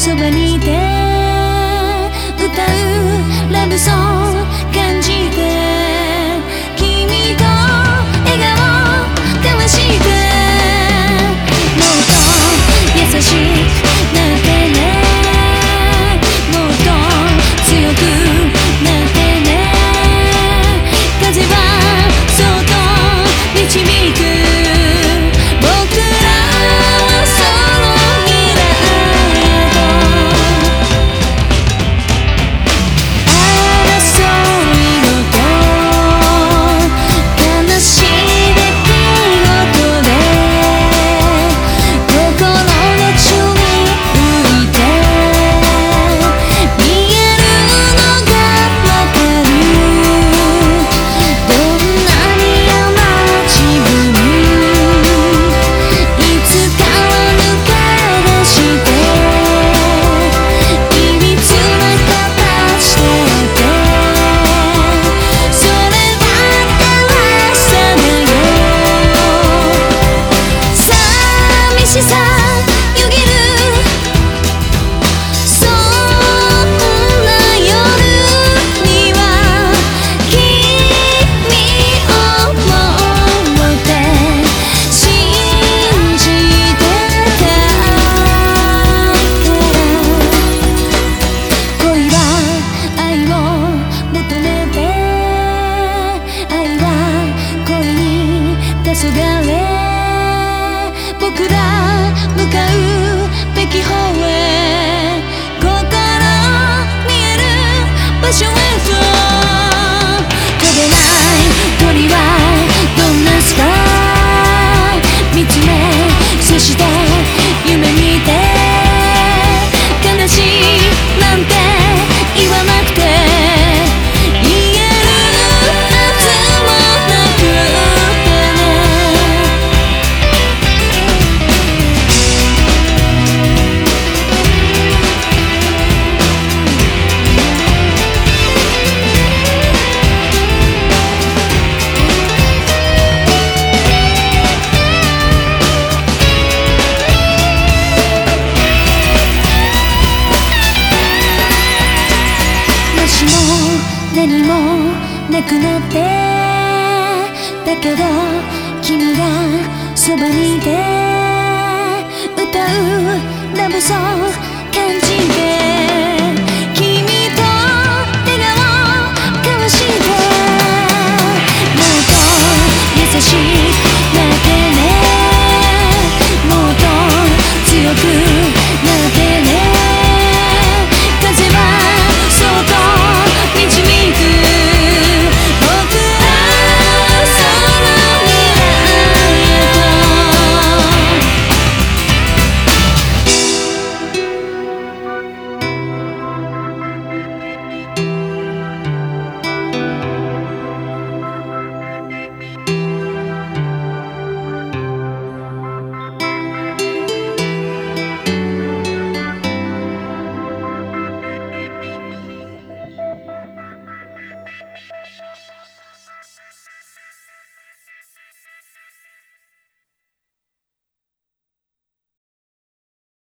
そばにいて歌うラブソング。黄昏僕ら向かうべき方へ。風にもなくなってだけど君がそばにいて歌うラブソング感じて。